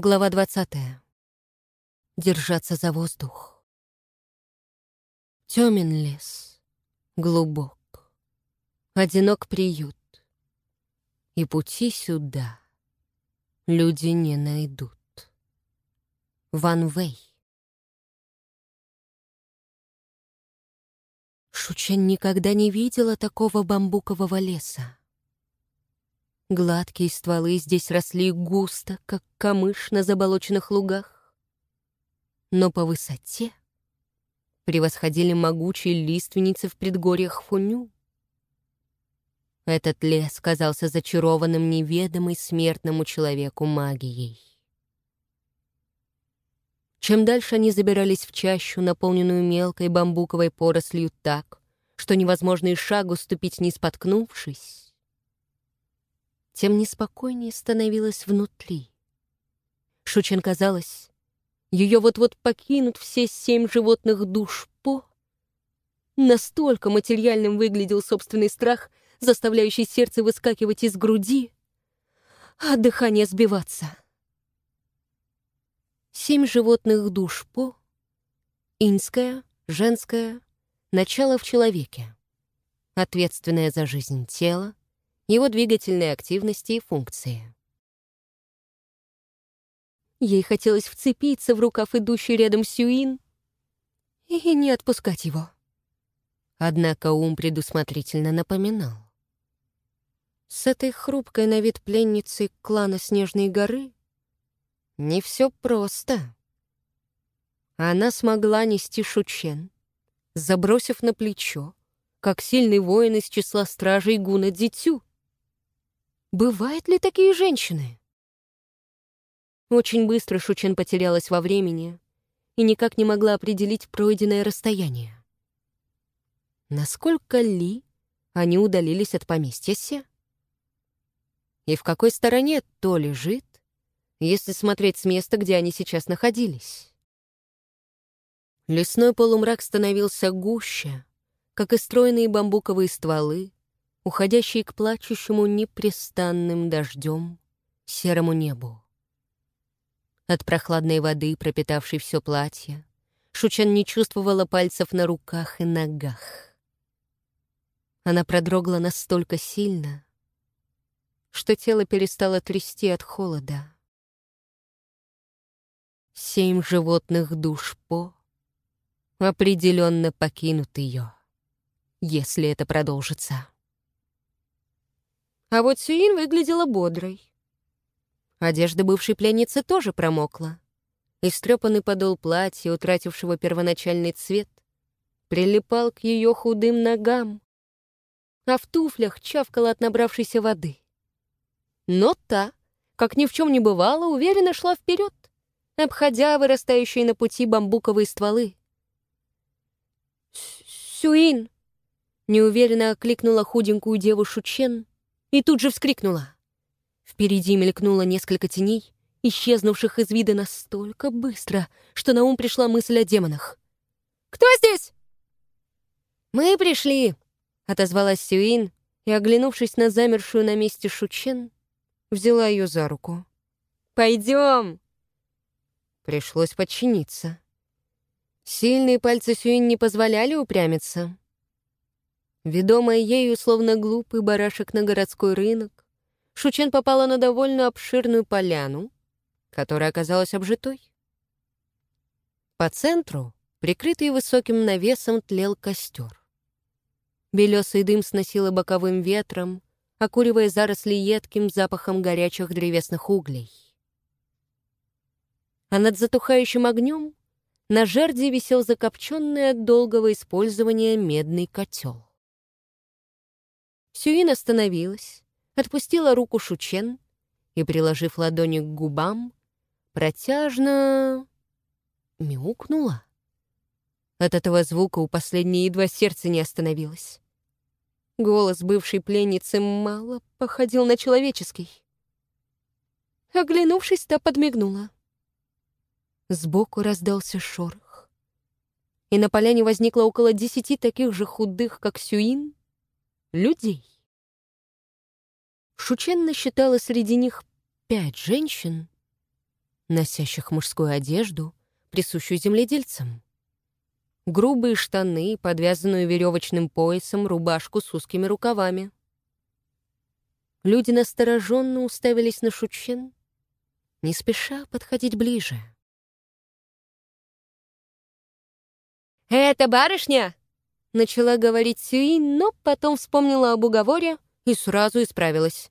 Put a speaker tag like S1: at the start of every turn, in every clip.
S1: Глава 20. Держаться за воздух. Тёмен лес, глубок, одинок приют, и пути сюда люди не найдут. Ван Вэй. Шучен никогда не видела такого бамбукового леса. Гладкие стволы здесь росли густо, как камыш на заболоченных лугах. Но по высоте превосходили могучие лиственницы в предгорьях Фуню. Этот лес казался зачарованным неведомой смертному человеку магией. Чем дальше они забирались в чащу, наполненную мелкой бамбуковой порослью так, что невозможно и шагу ступить, не споткнувшись, тем неспокойнее становилось внутри. Шучин казалось, ее вот-вот покинут все семь животных душ по. Настолько материальным выглядел собственный страх, заставляющий сердце выскакивать из груди, а дыхание сбиваться. Семь животных душ по, инская, женская, начало в человеке, ответственное за жизнь тела, его двигательные активности и функции. Ей хотелось вцепиться в рукав идущий рядом Сюин и не отпускать его. Однако ум предусмотрительно напоминал. С этой хрупкой на вид пленницей клана Снежной горы не все просто. Она смогла нести Шучен, забросив на плечо, как сильный воин из числа стражей Гуна Дитю. Бывают ли такие женщины? Очень быстро Шучен потерялась во времени и никак не могла определить пройденное расстояние. Насколько ли они удалились от поместья? И в какой стороне то лежит, если смотреть с места, где они сейчас находились? Лесной полумрак становился гуще, как и стройные бамбуковые стволы, уходящий к плачущему непрестанным дождем серому небу. От прохладной воды, пропитавшей все платье, Шучан не чувствовала пальцев на руках и ногах. Она продрогла настолько сильно, что тело перестало трясти от холода. Семь животных душ по определенно покинут ее, если это продолжится. А вот Сюин выглядела бодрой. Одежда бывшей пленницы тоже промокла. Истрепанный подол платья, утратившего первоначальный цвет, прилипал к ее худым ногам, а в туфлях чавкала от набравшейся воды. Но та, как ни в чем не бывало, уверенно шла вперед, обходя вырастающие на пути бамбуковые стволы. «Сюин!» — неуверенно окликнула худенькую девушку Чен, и тут же вскрикнула. Впереди мелькнуло несколько теней, исчезнувших из вида настолько быстро, что на ум пришла мысль о демонах. «Кто здесь?» «Мы пришли», — отозвалась Сюин, и, оглянувшись на замершую на месте Шучен, взяла ее за руку. «Пойдем!» Пришлось подчиниться. Сильные пальцы Сюин не позволяли упрямиться. Ведомая ею, словно глупый барашек на городской рынок, Шучен попала на довольно обширную поляну, которая оказалась обжитой. По центру, прикрытый высоким навесом, тлел костер. Белесый дым сносило боковым ветром, окуривая заросли едким запахом горячих древесных углей. А над затухающим огнем на жерди висел закопченный от долгого использования медный котел. Сюин остановилась, отпустила руку Шучен и, приложив ладони к губам, протяжно мяукнула. От этого звука у последней едва сердце не остановилось. Голос бывшей пленницы мало походил на человеческий. Оглянувшись, та подмигнула. Сбоку раздался шорох, и на поляне возникло около десяти таких же худых, как Сюин, людей. Шучен насчитала среди них пять женщин, носящих мужскую одежду, присущую земледельцам. Грубые штаны, подвязанную веревочным поясом, рубашку с узкими рукавами. Люди настороженно уставились на Шучен, не спеша подходить ближе. «Это барышня!» — начала говорить Сюи, но потом вспомнила об уговоре и сразу исправилась.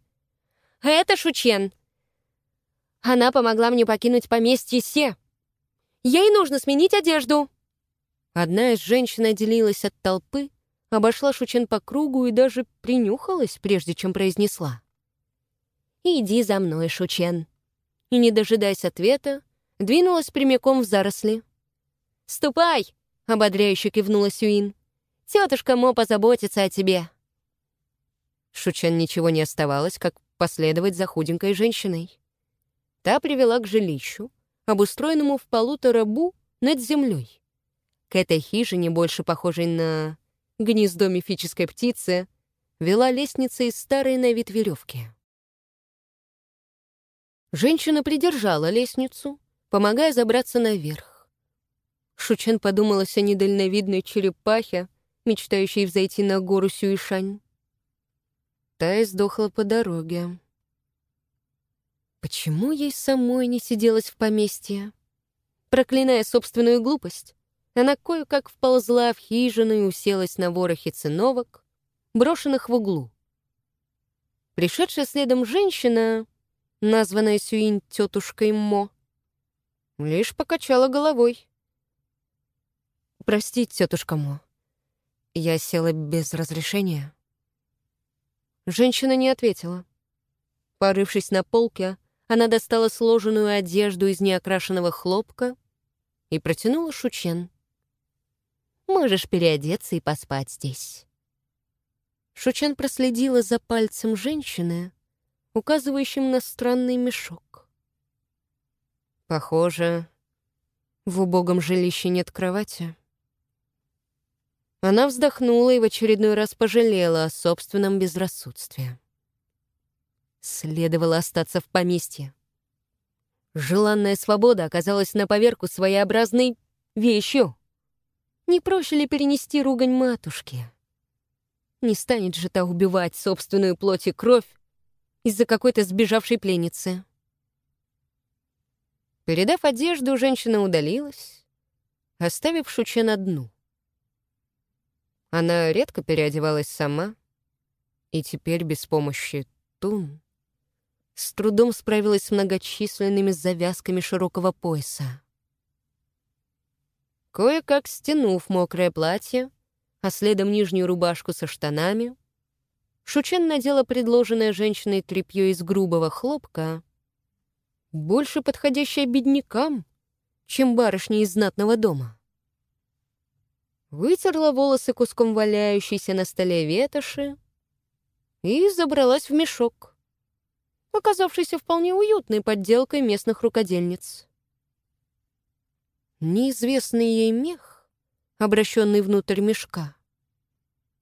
S1: «Это Шучен. Она помогла мне покинуть поместье Се. Ей нужно сменить одежду». Одна из женщин отделилась от толпы, обошла Шучен по кругу и даже принюхалась, прежде чем произнесла. «Иди за мной, Шучен». И, не дожидаясь ответа, двинулась прямиком в заросли. «Ступай!» — ободряюще кивнула Сюин. «Тетушка Мо позаботится о тебе». Шучен ничего не оставалось, как последовать за худенькой женщиной. Та привела к жилищу, обустроенному в полутора бу над землей. К этой хижине, больше похожей на гнездо мифической птицы, вела лестница из старой на вид веревки. Женщина придержала лестницу, помогая забраться наверх. Шучен подумалась о недальновидной черепахе, мечтающей взойти на гору Сюишань. Та издохла по дороге. Почему ей самой не сиделась в поместье? Проклиная собственную глупость, она кое-как вползла в хижину и уселась на ворохе циновок, брошенных в углу. Пришедшая следом женщина, названная Сюинь тетушкой Мо, лишь покачала головой. «Простите, тетушка Мо, я села без разрешения». Женщина не ответила. Порывшись на полке, она достала сложенную одежду из неокрашенного хлопка и протянула Шучен. «Можешь переодеться и поспать здесь». Шучен проследила за пальцем женщины, указывающим на странный мешок. Похоже, в убогом жилище нет кровати. Она вздохнула и в очередной раз пожалела о собственном безрассудстве. Следовало остаться в поместье. Желанная свобода оказалась на поверку своеобразной вещью. Не проще ли перенести ругань матушки? Не станет же та убивать собственную плоть и кровь из-за какой-то сбежавшей пленницы. Передав одежду, женщина удалилась, оставив Шуче на дну. Она редко переодевалась сама, и теперь без помощи Тун с трудом справилась с многочисленными завязками широкого пояса. Кое-как стянув мокрое платье, а следом нижнюю рубашку со штанами, Шучен надела предложенное женщиной тряпье из грубого хлопка, больше подходящее беднякам, чем барышни из знатного дома. Вытерла волосы куском валяющейся на столе ветоши и забралась в мешок оказавшейся вполне уютной подделкой местных рукодельниц. Неизвестный ей мех, обращенный внутрь мешка,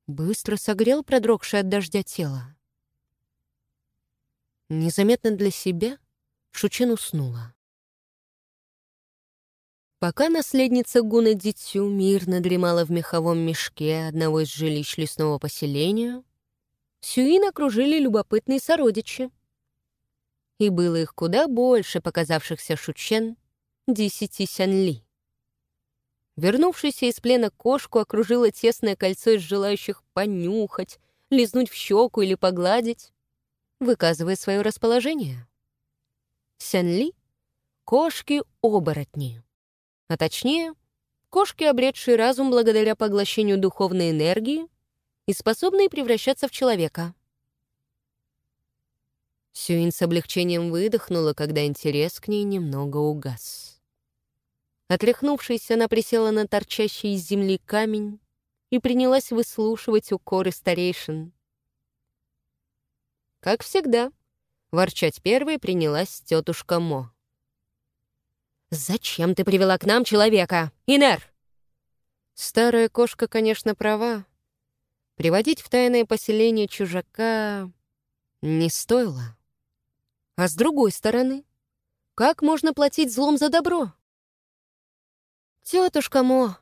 S1: быстро согрел продрогшее от дождя тело. Незаметно для себя Шучин уснула. Пока наследница Гуна Дитю мирно дремала в меховом мешке одного из жилищ лесного поселения, Сюин окружили любопытные сородичи — и было их куда больше показавшихся шучен десяти сянли. Вернувшаяся из плена кошку окружила тесное кольцо из желающих понюхать, лизнуть в щеку или погладить, выказывая свое расположение. Сянли — кошки-оборотни. А точнее, кошки, обретшие разум благодаря поглощению духовной энергии и способные превращаться в человека — Сюин с облегчением выдохнула, когда интерес к ней немного угас. Отряхнувшись, она присела на торчащий из земли камень и принялась выслушивать укоры старейшин. Как всегда, ворчать первой принялась тетушка Мо. «Зачем ты привела к нам человека, Инер?» Старая кошка, конечно, права. Приводить в тайное поселение чужака не стоило. А с другой стороны, Как можно платить злом за добро? Тетушка Мо,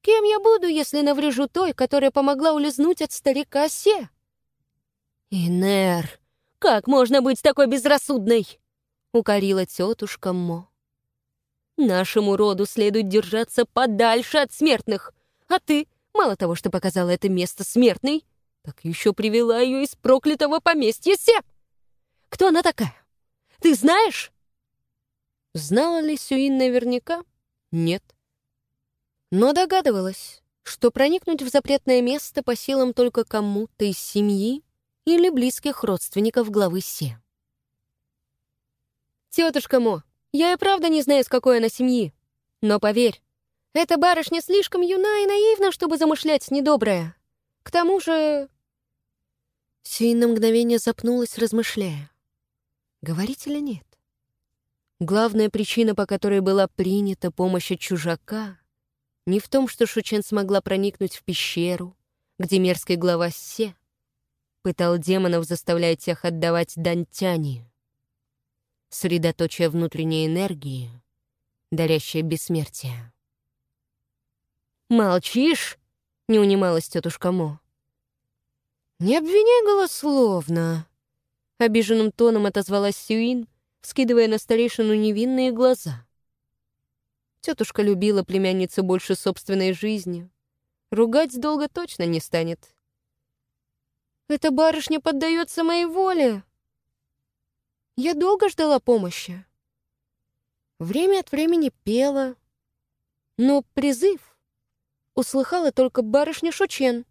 S1: кем я буду, если наврежу той, которая помогла улизнуть от старика Се? Инер, как можно быть такой безрассудной? Укорила тетушка Мо. Нашему роду следует держаться подальше от смертных, а ты, мало того, что показала это место смертной, так еще привела ее из проклятого поместья Се. Кто она такая? Ты знаешь? Знала ли Сюин наверняка? Нет. Но догадывалась, что проникнуть в запретное место по силам только кому-то из семьи или близких родственников главы Се. «Тетушка Мо, я и правда не знаю, с какой она семьи. Но поверь, эта барышня слишком юна и наивна, чтобы замышлять недоброе. К тому же...» Сюин на мгновение запнулась, размышляя. Говорить или нет? Главная причина, по которой была принята помощь от чужака, не в том, что Шучен смогла проникнуть в пещеру, где мерзкий глава Се пытал демонов, заставляя тех отдавать дань тяни. Средоточие внутренней энергии, дарящее бессмертие. «Молчишь?» — не унималась тетушка Мо. «Не обвиняй голословно», — обиженным тоном отозвалась Сюин, скидывая на старейшину невинные глаза. Тетушка любила племянницу больше собственной жизни. Ругать долго точно не станет. «Эта барышня поддается моей воле!» Я долго ждала помощи. Время от времени пела, но призыв услыхала только барышня Шучен.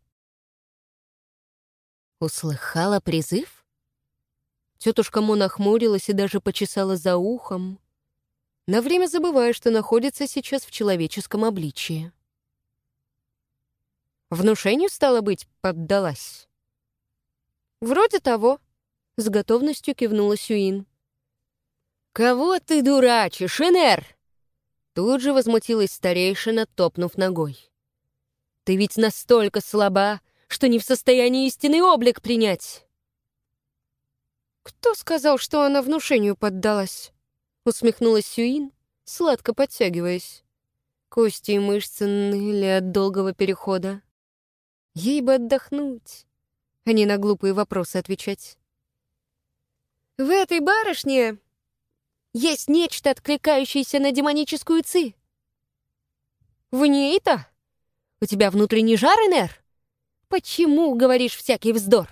S1: Услыхала призыв? Тетушка Мо нахмурилась и даже почесала за ухом, на время забывая, что находится сейчас в человеческом обличии. Внушению, стало быть, поддалась. «Вроде того», — с готовностью кивнула Сюин. «Кого ты дурачишь, Энер?» Тут же возмутилась старейшина, топнув ногой. «Ты ведь настолько слаба, что не в состоянии истинный облик принять!» «Кто сказал, что она внушению поддалась?» Усмехнулась Сюин, сладко подтягиваясь. Кости и мышцы ныли от долгого перехода. Ей бы отдохнуть, а не на глупые вопросы отвечать. «В этой барышне есть нечто, откликающееся на демоническую ци. В ней-то? У тебя внутренний жар, Энер? Почему говоришь всякий вздор?»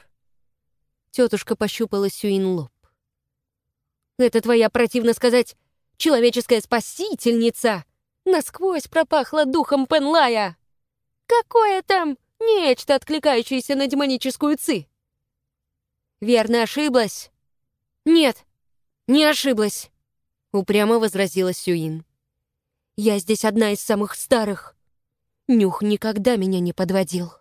S1: Тетушка пощупала Сюин лоб. «Это твоя, противно сказать, человеческая спасительница! Насквозь пропахла духом Пенлая! Какое там нечто, откликающееся на демоническую ци?» «Верно ошиблась?» «Нет, не ошиблась», — упрямо возразила Сюин. «Я здесь одна из самых старых. Нюх никогда меня не подводил».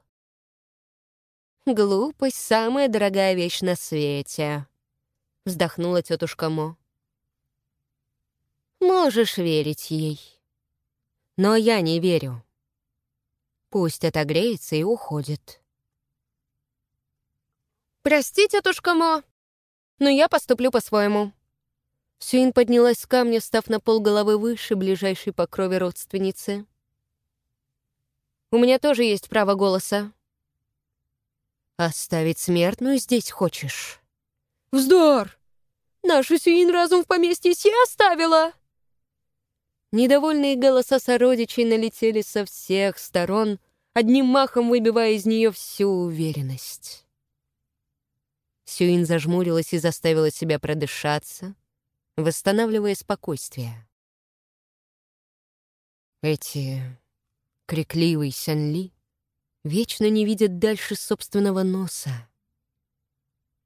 S1: «Глупость — самая дорогая вещь на свете», — вздохнула тетушка Мо. «Можешь верить ей. Но я не верю. Пусть отогреется и уходит». «Прости, тетушка Мо, но я поступлю по-своему». Сюин поднялась с камня, став на пол головы выше ближайшей по крови родственницы. «У меня тоже есть право голоса. «Оставить смертную здесь хочешь?» «Вздор! Нашу Сюин разум в поместье Си оставила!» Недовольные голоса сородичей налетели со всех сторон, одним махом выбивая из нее всю уверенность. Сюин зажмурилась и заставила себя продышаться, восстанавливая спокойствие. Эти крикливые Сянли вечно не видят дальше собственного носа.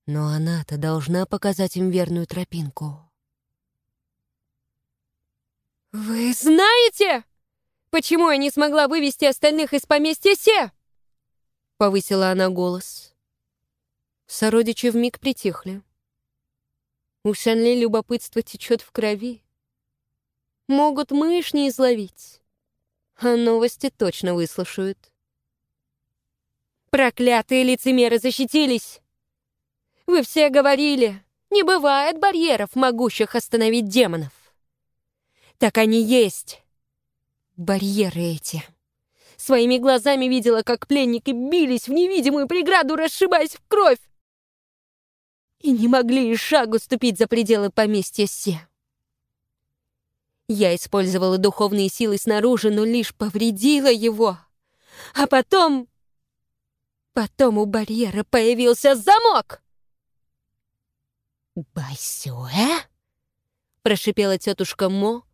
S1: Но она-то должна показать им верную тропинку. «Вы знаете, почему я не смогла вывести остальных из поместья Се?» Повысила она голос. Сородичи вмиг притихли. У Шанли любопытство течет в крови. Могут мышь не изловить, а новости точно выслушают. Проклятые лицемеры защитились! Вы все говорили, Не бывает барьеров, могущих остановить демонов. Так они есть. Барьеры эти. Своими глазами видела, как пленники бились в невидимую преграду, расшибаясь в кровь. И не могли и шагу ступить за пределы поместья Се. Я использовала духовные силы снаружи, но лишь повредила его. А потом... Потом у барьера появился замок. «Байсюэ?» — прошипела тетушка Мо,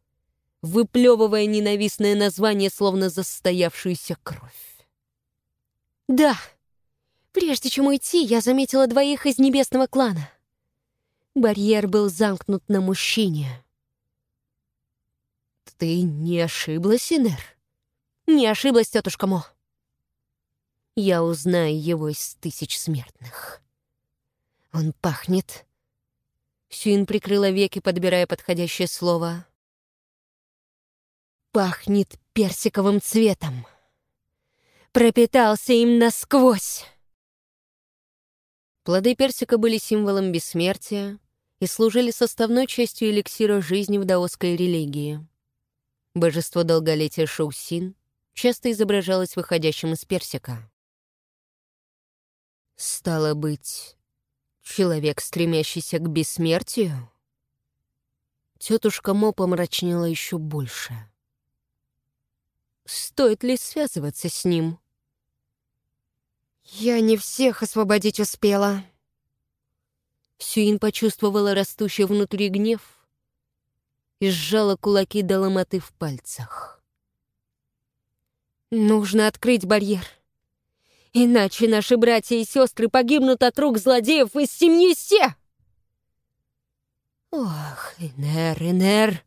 S1: выплевывая ненавистное название, словно застоявшуюся кровь. «Да, прежде чем уйти, я заметила двоих из небесного клана. Барьер был замкнут на мужчине». «Ты не ошиблась, Инер?» «Не ошиблась, тетушка Мо. Я узнаю его из тысяч смертных. Он пахнет...» Сюин прикрыла веки, подбирая подходящее слово пахнет персиковым цветом. Пропитался им насквозь. Плоды персика были символом бессмертия и служили составной частью эликсира жизни в даосской религии. Божество долголетия Шоусин часто изображалось выходящим из персика. Стало быть, человек, стремящийся к бессмертию? Тетушка Мо помрачнела еще больше. Стоит ли связываться с ним? «Я не всех освободить успела». Сюин почувствовала растущий внутри гнев и сжала кулаки до ломоты в пальцах. «Нужно открыть барьер, иначе наши братья и сестры погибнут от рук злодеев из семьи Се!» «Ох, Инер, Инер!»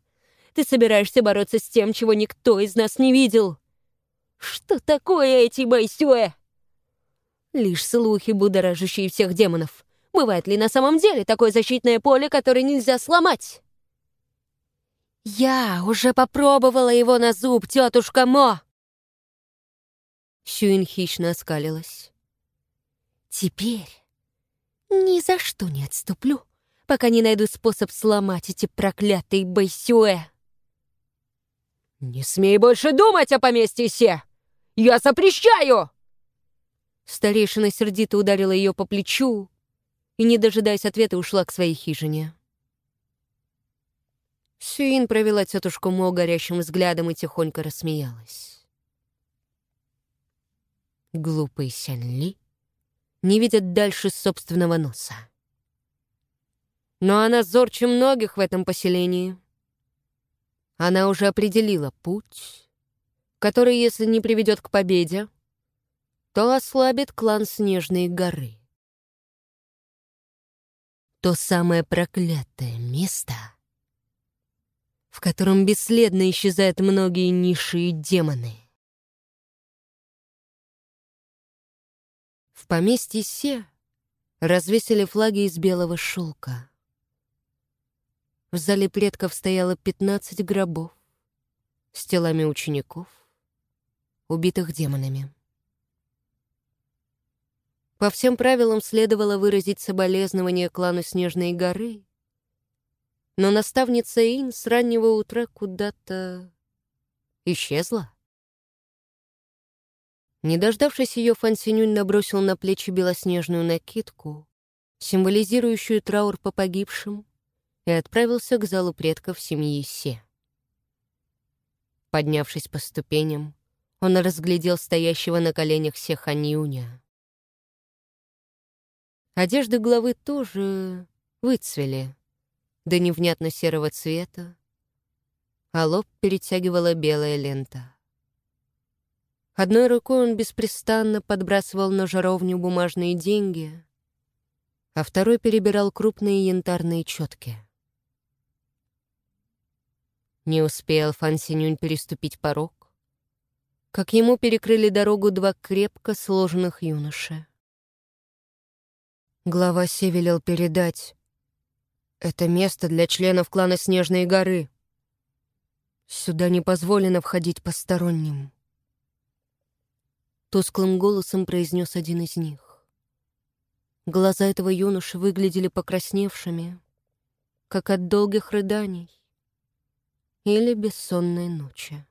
S1: Ты собираешься бороться с тем, чего никто из нас не видел. Что такое эти Байсюэ? Лишь слухи, будоражащие всех демонов. Бывает ли на самом деле такое защитное поле, которое нельзя сломать? Я уже попробовала его на зуб, тетушка Мо. Сюин хищно оскалилась. Теперь ни за что не отступлю, пока не найду способ сломать эти проклятые Байсюэ. «Не смей больше думать о поместье Се! Я запрещаю!» Старейшина сердито ударила ее по плечу и, не дожидаясь ответа, ушла к своей хижине. Сюин провела тетушку Мо горящим взглядом и тихонько рассмеялась. Глупый Сянь-Ли не видит дальше собственного носа. Но она зорче многих в этом поселении — она уже определила путь, который, если не приведет к победе, то ослабит клан Снежной горы. То самое проклятое место, в котором бесследно исчезают многие ниши и демоны. В поместье Се развесили флаги из белого шелка. В зале предков стояло 15 гробов с телами учеников, убитых демонами. По всем правилам следовало выразить соболезнование клану Снежной горы, но наставница Ин с раннего утра куда-то исчезла. Не дождавшись ее, Фан Синюнь набросил на плечи белоснежную накидку, символизирующую траур по погибшим, и отправился к залу предков семьи Се. Поднявшись по ступеням, он разглядел стоящего на коленях Сеханьюня. Одежды главы тоже выцвели, до невнятно серого цвета, а лоб перетягивала белая лента. Одной рукой он беспрестанно подбрасывал на жаровню бумажные деньги, а второй перебирал крупные янтарные четки. Не успел Фан Синюнь переступить порог, как ему перекрыли дорогу два крепко сложенных юноши. Глава Се велел передать. Это место для членов клана Снежной горы. Сюда не позволено входить посторонним. Тусклым голосом произнес один из них. Глаза этого юноши выглядели покрасневшими, как от долгих рыданий или бессонной ночи.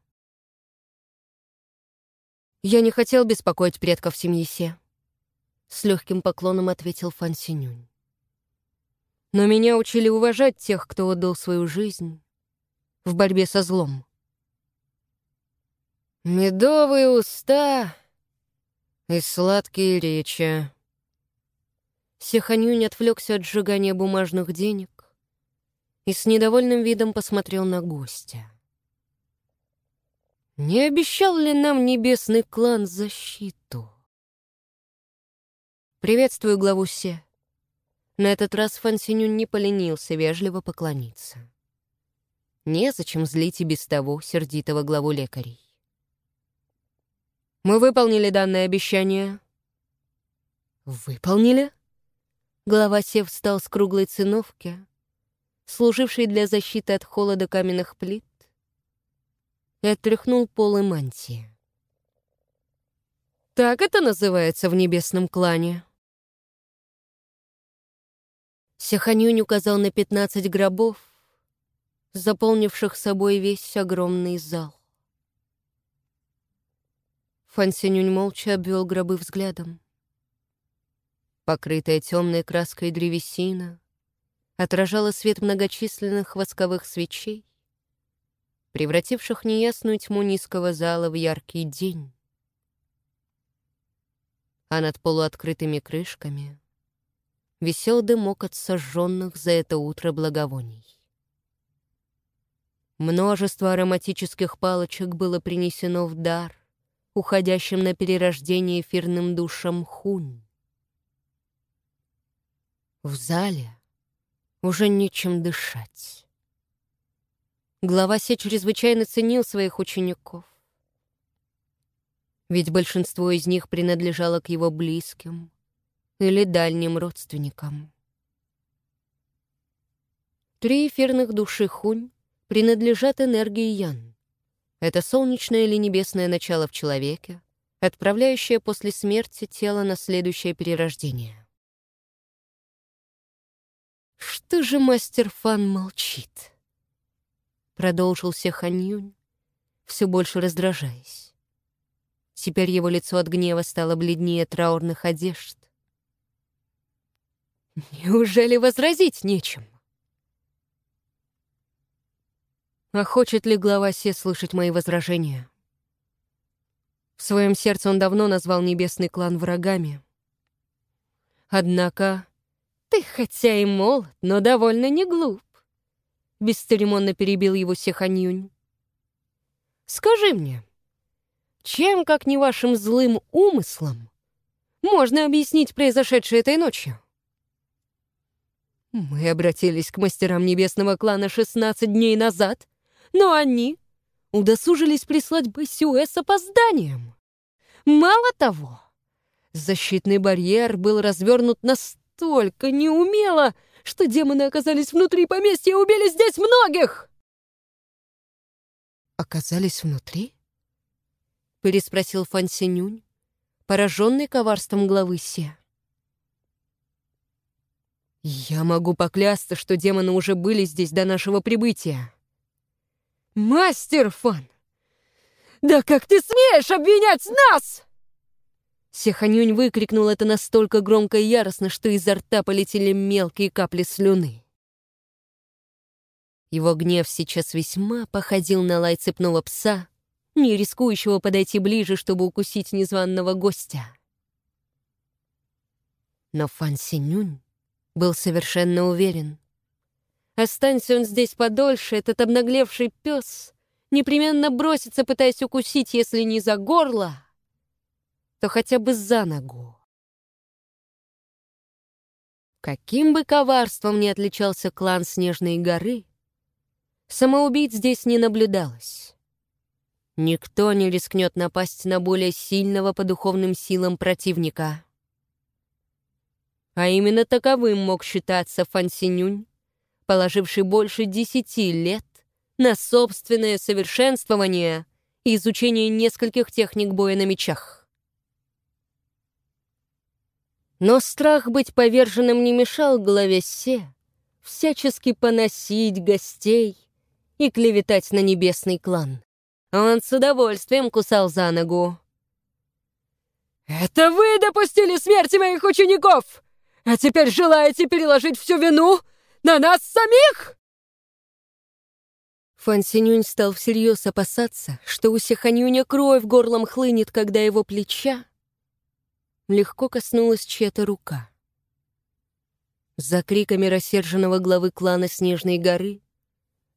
S1: «Я не хотел беспокоить предков семьи Се», — с легким поклоном ответил Фан. «Но меня учили уважать тех, кто отдал свою жизнь в борьбе со злом». «Медовые уста и сладкие речи». Сеханюнь отвлекся от сжигания бумажных денег и с недовольным видом посмотрел на гостя. Не обещал ли нам небесный клан защиту? «Приветствую главу Се». На этот раз Фансинюн не поленился вежливо поклониться. Незачем злить и без того сердитого главу лекарей. «Мы выполнили данное обещание». «Выполнили?» Глава Се встал с круглой циновки, служившей для защиты от холода каменных плит, и отряхнул полы мантии. Так это называется в небесном клане. Сяханюнь указал на пятнадцать гробов, заполнивших собой весь огромный зал. Фансинюнь молча обвел гробы взглядом. Покрытая темной краской древесина отражала свет многочисленных восковых свечей, превративших неясную тьму низкого зала в яркий день. А над полуоткрытыми крышками висел дымок от сожженных за это утро благовоний. Множество ароматических палочек было принесено в дар, уходящим на перерождение эфирным душам хунь. В зале уже нечем дышать. Глава Се чрезвычайно ценил своих учеников. Ведь большинство из них принадлежало к его близким или дальним родственникам. Три эфирных души Хунь принадлежат энергии Ян. Это солнечное или небесное начало в человеке, отправляющее после смерти тело на следующее перерождение. «Что же мастер Фан молчит?» Продолжился Ханьюнь, все больше раздражаясь. Теперь его лицо от гнева стало бледнее траурных одежд. «Неужели возразить нечем?» А хочет ли глава Се слышать мои возражения? В своем сердце он давно назвал небесный клан врагами. Однако «Ты хотя и молод, но довольно не глуп», — бесцеремонно перебил его Сеханьюнь. «Скажи мне, чем, как не вашим злым умыслом, можно объяснить произошедшее этой ночью?» «Мы обратились к мастерам небесного клана 16 дней назад, но они удосужились прислать Бэсюэ с опозданием. Мало того, защитный барьер был развернут на настолько неумело, что демоны оказались внутри поместья и убили здесь многих!» «Оказались внутри?» — переспросил Фан Синюнь, пораженный коварством главы Се. «Я могу поклясться, что демоны уже были здесь до нашего прибытия». «Мастер Фан! Да как ты смеешь обвинять нас?» Сеханюнь выкрикнул это настолько громко и яростно, что изо рта полетели мелкие капли слюны. Его гнев сейчас весьма походил на лай цепного пса, не рискующего подойти ближе, чтобы укусить незваного гостя. Но Фан Синюнь был совершенно уверен. Останься он здесь подольше, этот обнаглевший пес непременно бросится, пытаясь укусить, если не за горло, то хотя бы за ногу. Каким бы коварством ни отличался клан Снежной горы, самоубийц здесь не наблюдалось. Никто не рискнет напасть на более сильного по духовным силам противника. А именно таковым мог считаться Фансинюнь, положивший больше десяти лет на собственное совершенствование и изучение нескольких техник боя на мечах. Но страх быть поверженным не мешал главе Се всячески поносить гостей и клеветать на небесный клан. Он с удовольствием кусал за ногу.
S2: «Это вы допустили смерти моих учеников! А теперь желаете переложить всю вину на нас самих?»
S1: Фан Синюнь стал всерьез опасаться, что у Сиханюня кровь горлом хлынет, когда его плеча легко коснулась чья-то рука. За криками рассерженного главы клана Снежной горы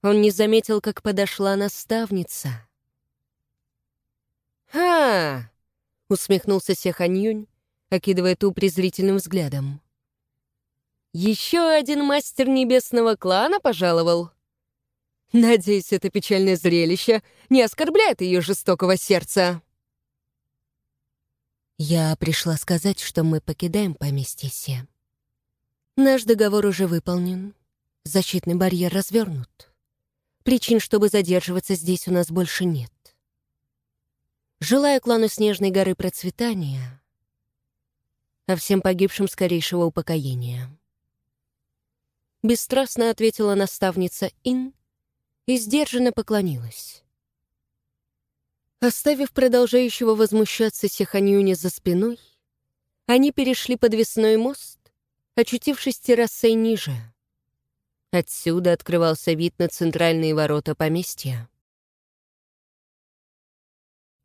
S1: он не заметил, как подошла наставница. «Ха!» — усмехнулся Сеханьюнь, окидывая ту презрительным взглядом. «Еще один мастер небесного клана пожаловал?» Надеюсь, это печальное зрелище не оскорбляет ее жестокого сердца. Я пришла сказать, что мы покидаем поместье Се. Наш договор уже выполнен. Защитный барьер развернут. Причин, чтобы задерживаться здесь, у нас больше нет. Желаю клану Снежной горы процветания, а всем погибшим скорейшего упокоения. Бесстрастно ответила наставница Ин и сдержанно поклонилась. Оставив продолжающего возмущаться Сеханьюня за спиной, они перешли подвесной мост, очутившись террасой ниже. Отсюда открывался вид на центральные ворота поместья.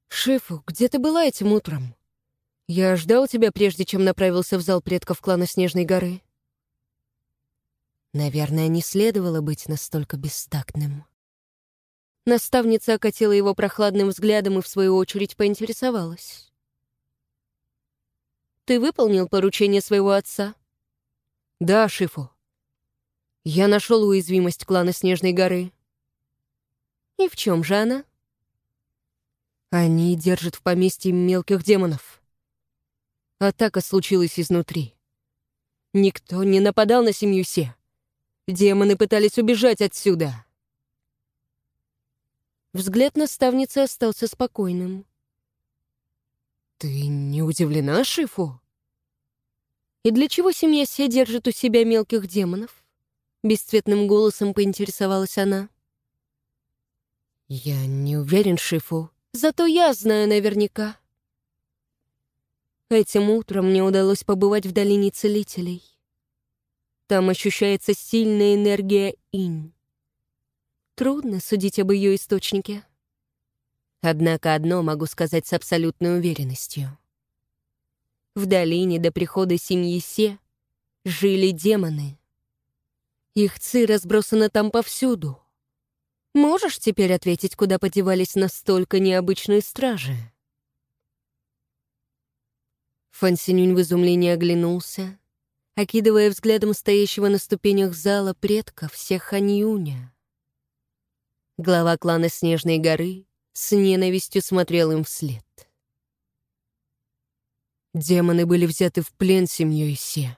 S1: «Шифу, где ты была этим утром? Я ждал тебя, прежде чем направился в зал предков клана Снежной горы». Наверное, не следовало быть настолько бестактным. Наставница окатила его прохладным взглядом и, в свою очередь, поинтересовалась. «Ты выполнил поручение своего отца?» «Да, Шифу. Я нашел уязвимость клана Снежной горы». «И в чем же она?» «Они держат в поместье мелких демонов. Атака случилась изнутри. Никто не нападал на семью Се. Демоны пытались убежать отсюда. Взгляд наставницы остался спокойным. «Ты не удивлена, Шифу?» «И для чего семья Се держит у себя мелких демонов?» Бесцветным голосом поинтересовалась она. «Я не уверен, Шифу. Зато я знаю наверняка. Этим утром мне удалось побывать в долине целителей. Там ощущается сильная энергия инь. Трудно судить об ее источнике. Однако одно могу сказать с абсолютной уверенностью. В долине до прихода семьи Се жили демоны. Их ци разбросаны там повсюду. Можешь теперь ответить, куда подевались настолько необычные стражи? Фансинюнь в изумлении оглянулся, окидывая взглядом стоящего на ступенях зала предков всех Ханьюня. Глава клана Снежной горы с ненавистью смотрел им вслед. Демоны были взяты в плен семьей Се.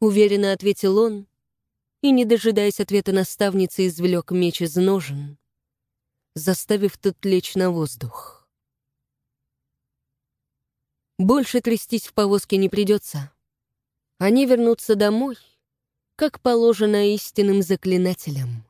S1: Уверенно ответил он и, не дожидаясь ответа наставницы, извлек меч из ножен, заставив тот лечь на воздух. Больше трястись в повозке не придется. Они вернутся домой, как положено истинным заклинателям.